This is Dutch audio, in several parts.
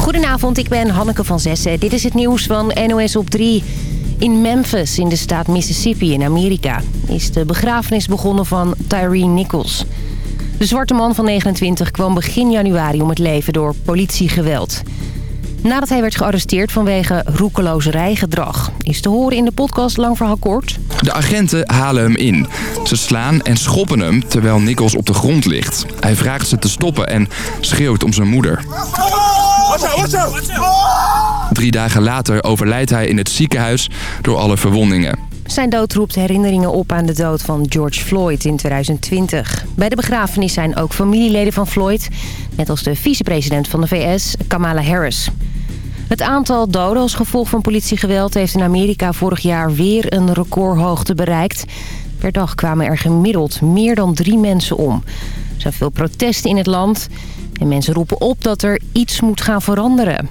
Goedenavond, ik ben Hanneke van Zessen. Dit is het nieuws van NOS op 3. In Memphis, in de staat Mississippi in Amerika... is de begrafenis begonnen van Tyree Nichols. De zwarte man van 29 kwam begin januari om het leven door politiegeweld. Nadat hij werd gearresteerd vanwege roekelozerijgedrag... is te horen in de podcast Lang Verhaal Kort. De agenten halen hem in. Ze slaan en schoppen hem terwijl Nichols op de grond ligt. Hij vraagt ze te stoppen en schreeuwt om zijn moeder. Drie dagen later overlijdt hij in het ziekenhuis door alle verwondingen. Zijn dood roept herinneringen op aan de dood van George Floyd in 2020. Bij de begrafenis zijn ook familieleden van Floyd... net als de vicepresident van de VS, Kamala Harris. Het aantal doden als gevolg van politiegeweld... heeft in Amerika vorig jaar weer een recordhoogte bereikt. Per dag kwamen er gemiddeld meer dan drie mensen om. Er zijn veel protesten in het land... en mensen roepen op dat er iets moet gaan veranderen.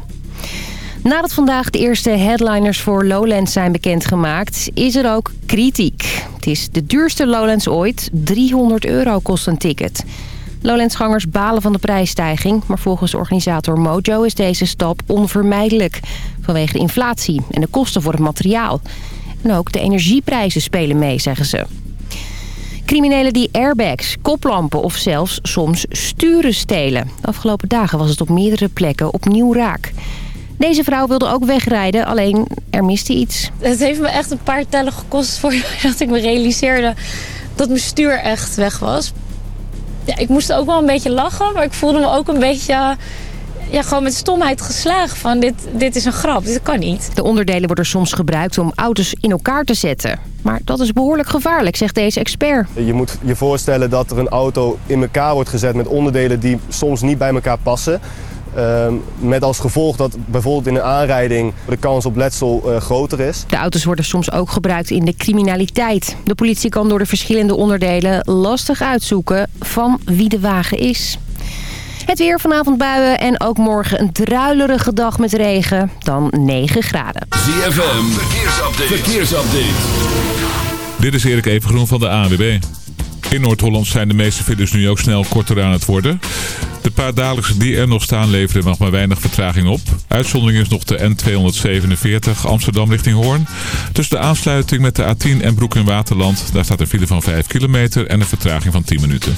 Nadat vandaag de eerste headliners voor Lowlands zijn bekendgemaakt... is er ook kritiek. Het is de duurste Lowlands ooit. 300 euro kost een ticket. Lowlandsgangers balen van de prijsstijging... maar volgens organisator Mojo is deze stap onvermijdelijk... vanwege de inflatie en de kosten voor het materiaal. En ook de energieprijzen spelen mee, zeggen ze. Criminelen die airbags, koplampen of zelfs soms sturen stelen. De afgelopen dagen was het op meerdere plekken opnieuw raak. Deze vrouw wilde ook wegrijden, alleen er miste iets. Het heeft me echt een paar tellen gekost voordat ik me realiseerde dat mijn stuur echt weg was. Ja, ik moest ook wel een beetje lachen, maar ik voelde me ook een beetje ja, gewoon met stomheid geslagen van dit, dit is een grap, dit kan niet. De onderdelen worden soms gebruikt om auto's in elkaar te zetten. Maar dat is behoorlijk gevaarlijk, zegt deze expert. Je moet je voorstellen dat er een auto in elkaar wordt gezet met onderdelen die soms niet bij elkaar passen. Ehm, met als gevolg dat bijvoorbeeld in een aanrijding de kans op letsel uh, groter is. De auto's worden soms ook gebruikt in de criminaliteit. De politie kan door de verschillende onderdelen lastig uitzoeken van wie de wagen is. Het weer vanavond buien en ook morgen een druilerige dag met regen. Dan 9 graden. ZFM, verkeersupdate. verkeersupdate. Dit is Erik Evengroen van de ANWB. In Noord-Holland zijn de meeste files nu ook snel korter aan het worden. De paar dagelijkse die er nog staan leveren nog maar weinig vertraging op. Uitzondering is nog de N247 Amsterdam richting Hoorn. Tussen de aansluiting met de A10 en Broek in Waterland... daar staat een file van 5 kilometer en een vertraging van 10 minuten.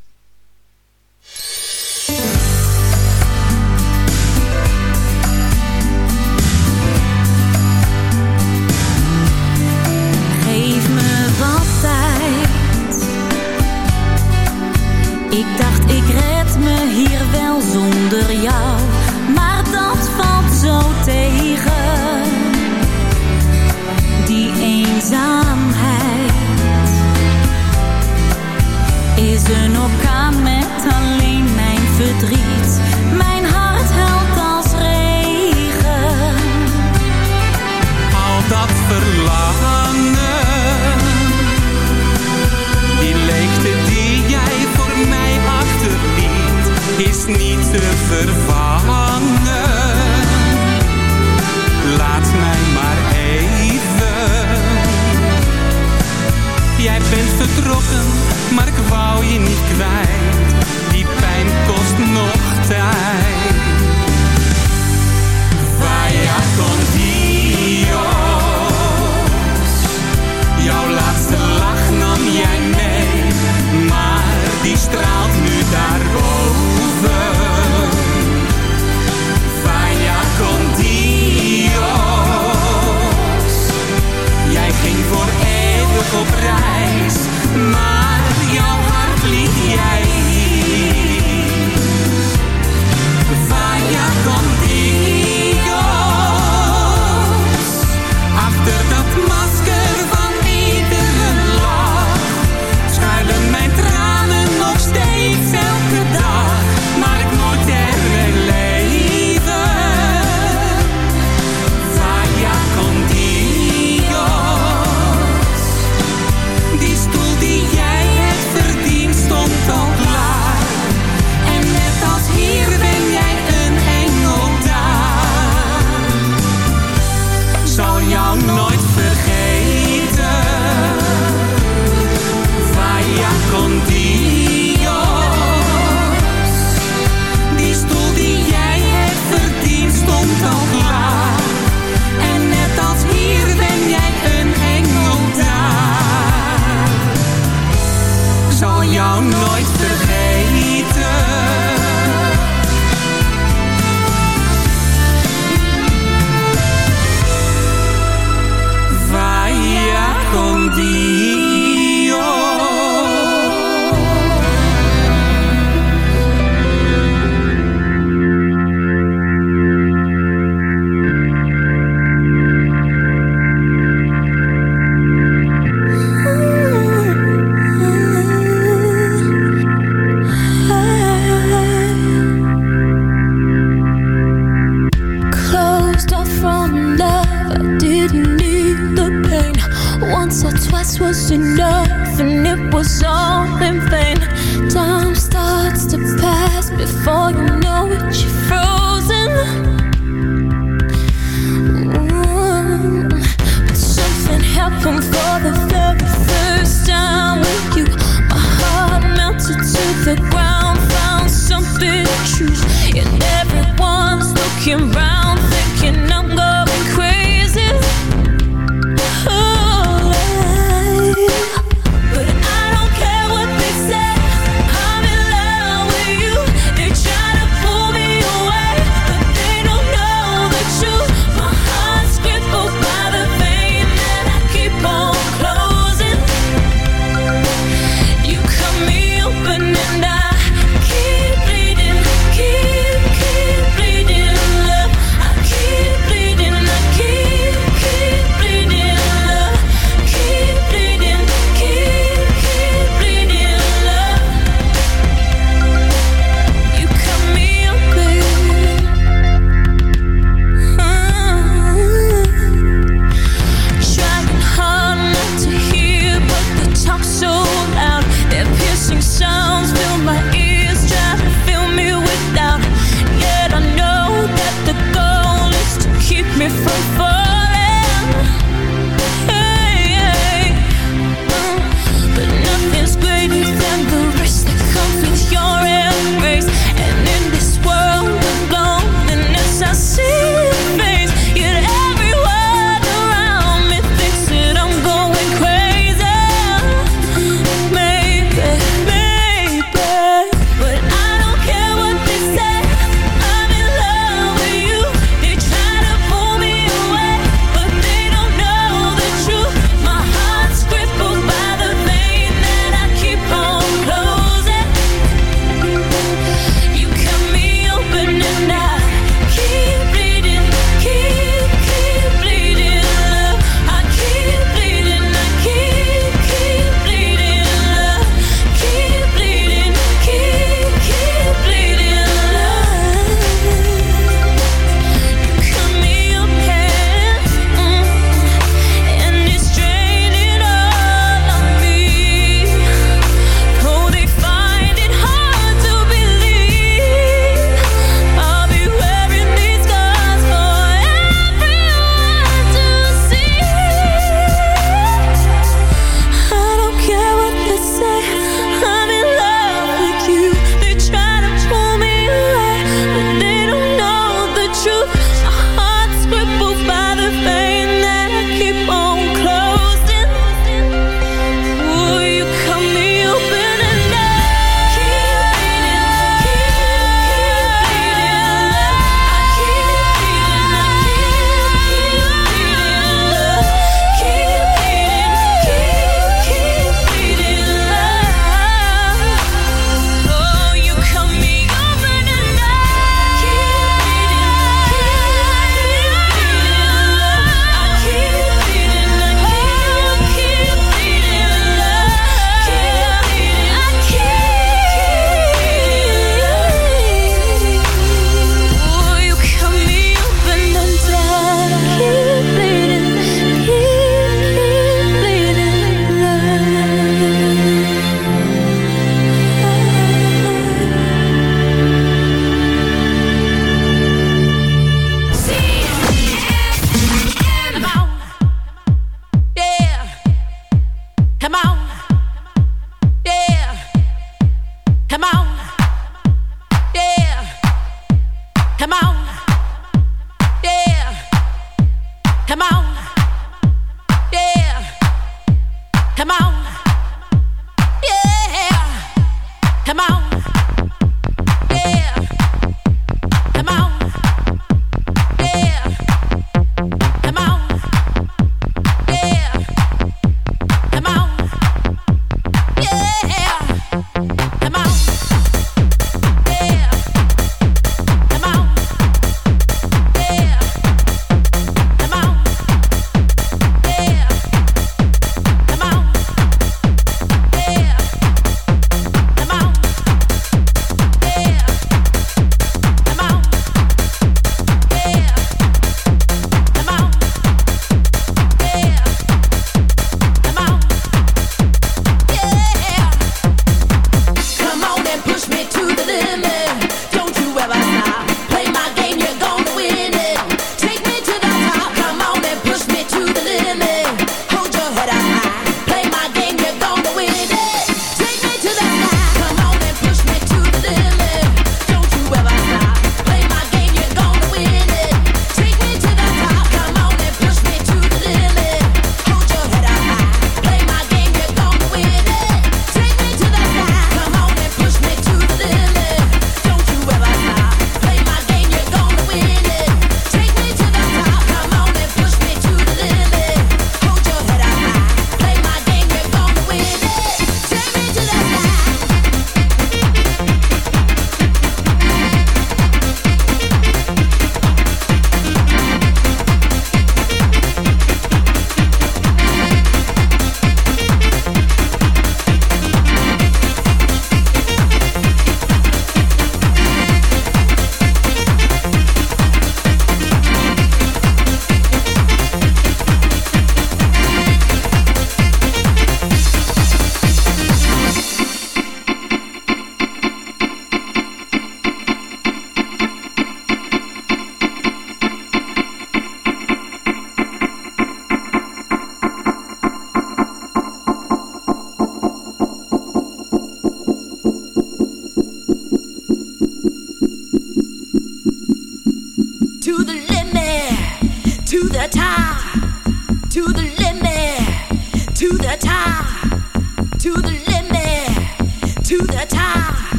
Ik dacht ik red me hier wel zonder jou Maar dat valt zo tegen. Die eenzaamheid Is een orkaan met alleen mijn verdriet. for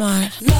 smart. No.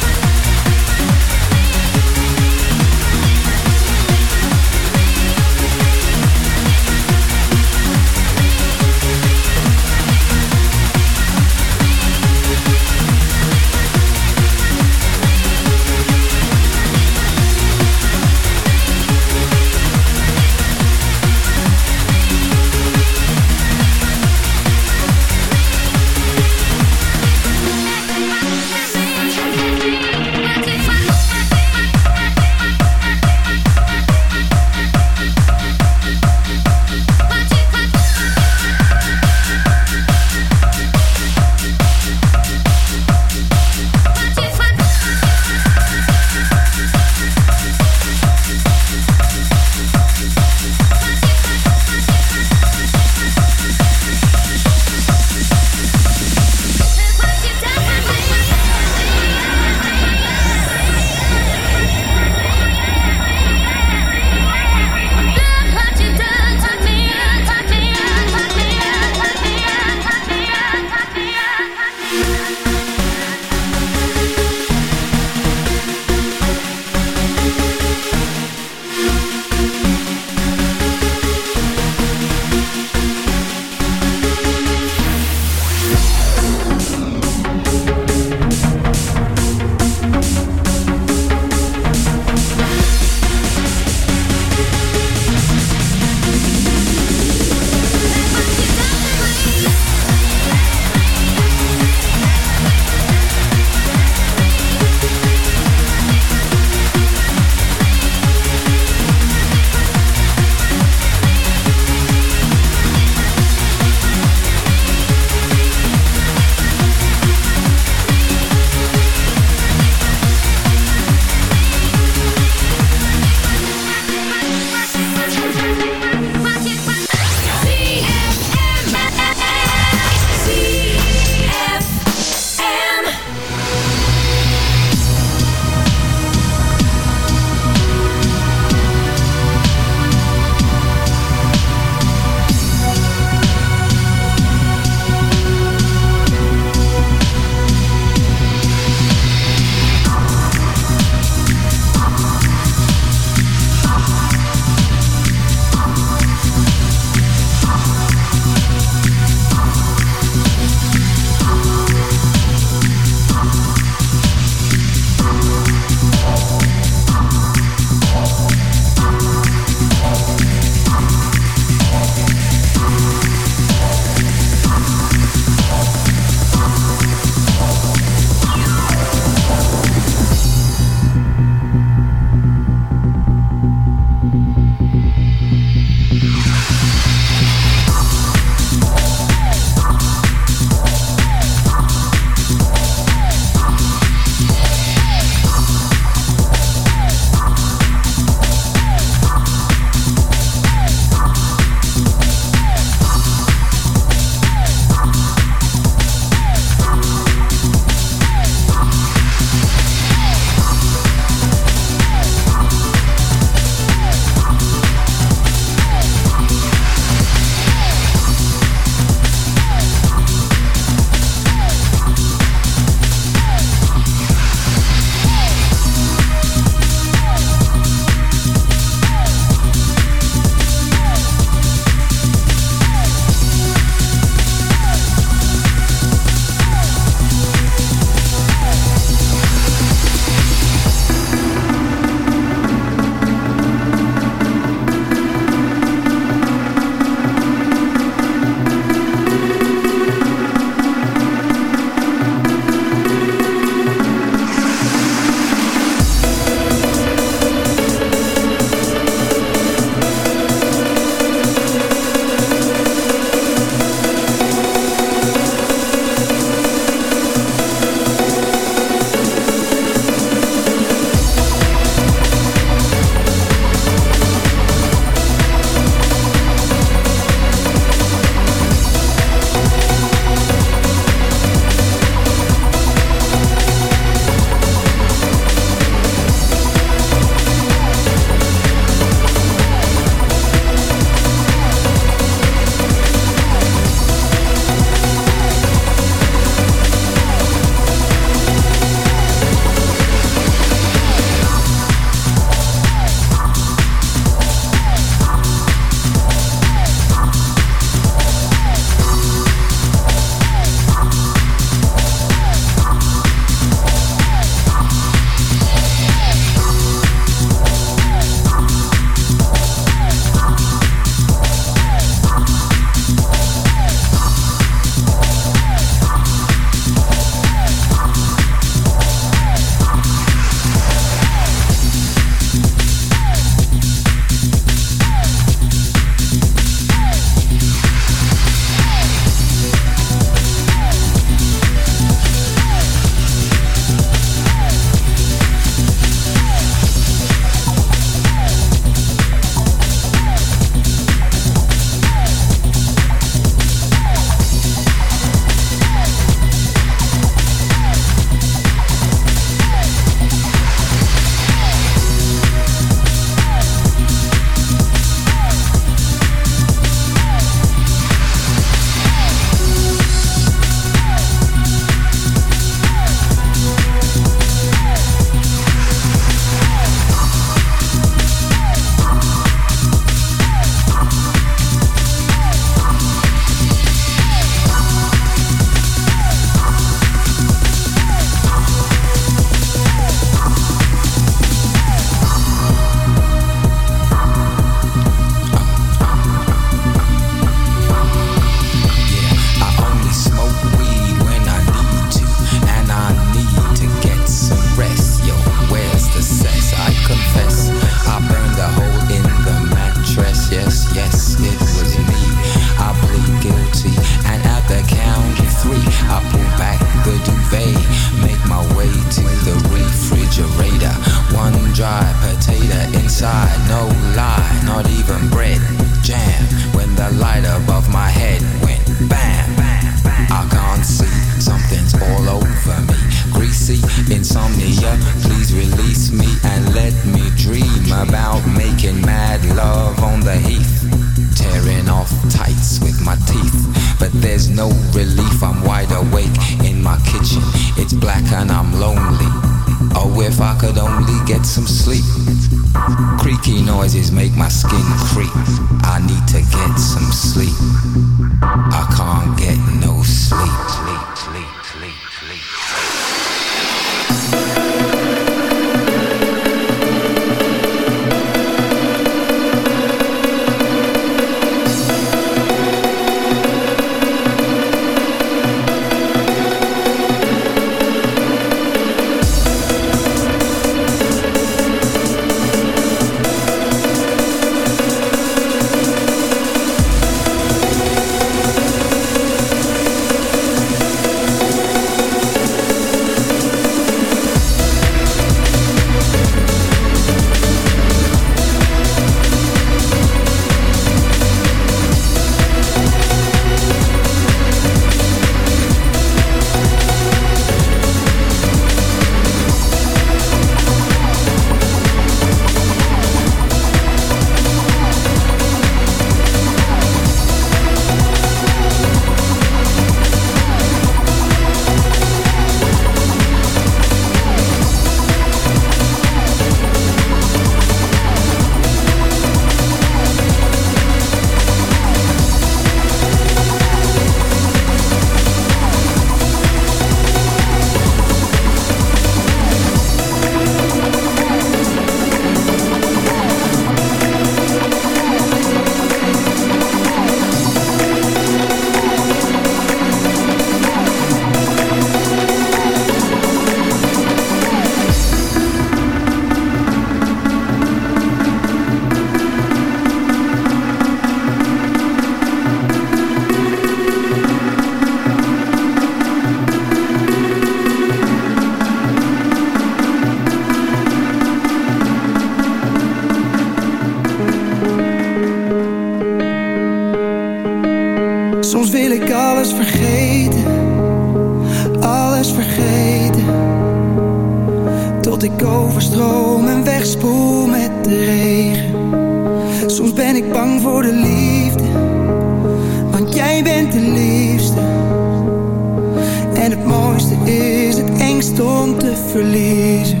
stond te verliezen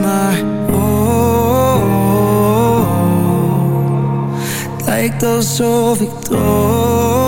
Maar oh, oh, oh, oh. het lijkt alsof ik droom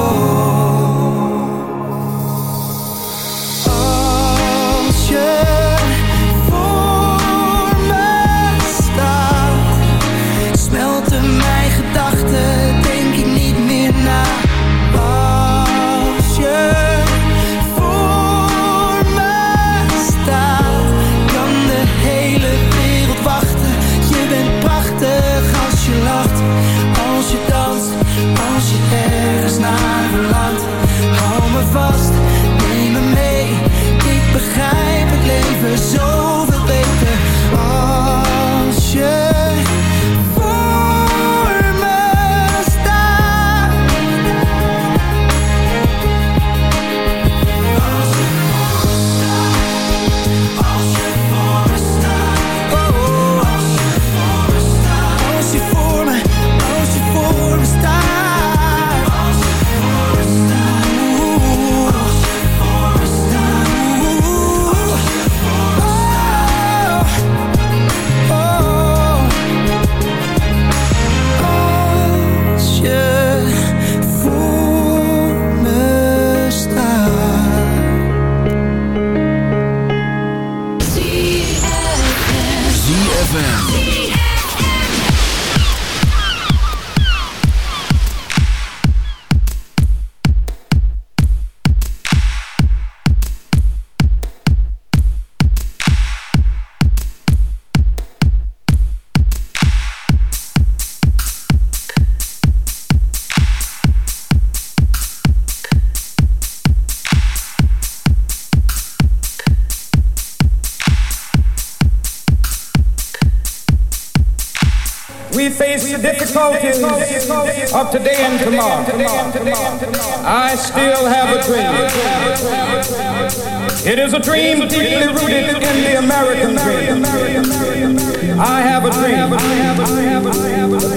dream.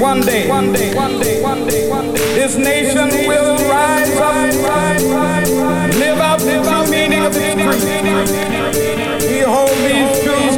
One day, one day, one day, one day, one day, this nation will rise up, live out the meaning of its creed. We hold these truths.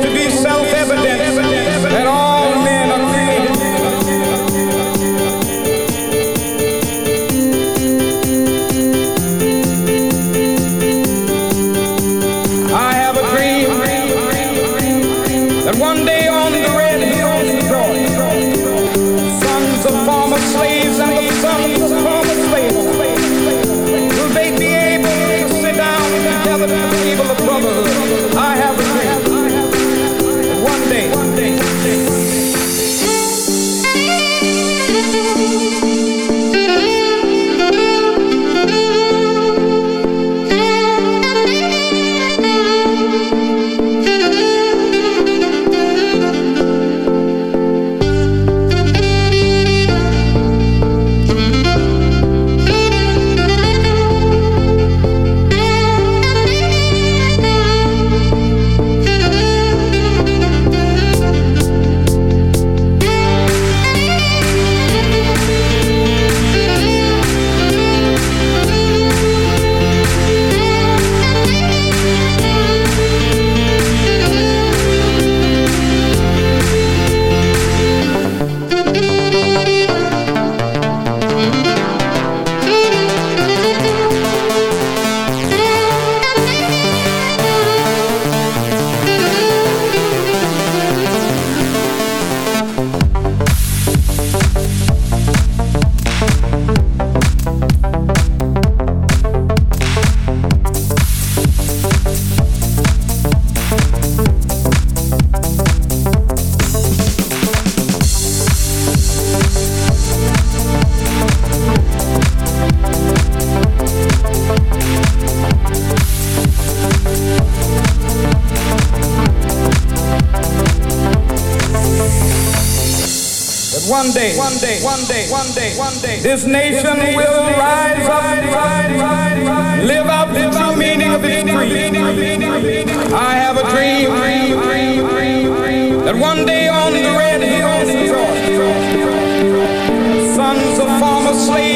one day, one day, one day, this nation will rise up, live out the true meaning of its creed. I have a dream that one day on the red hills sons of former slaves.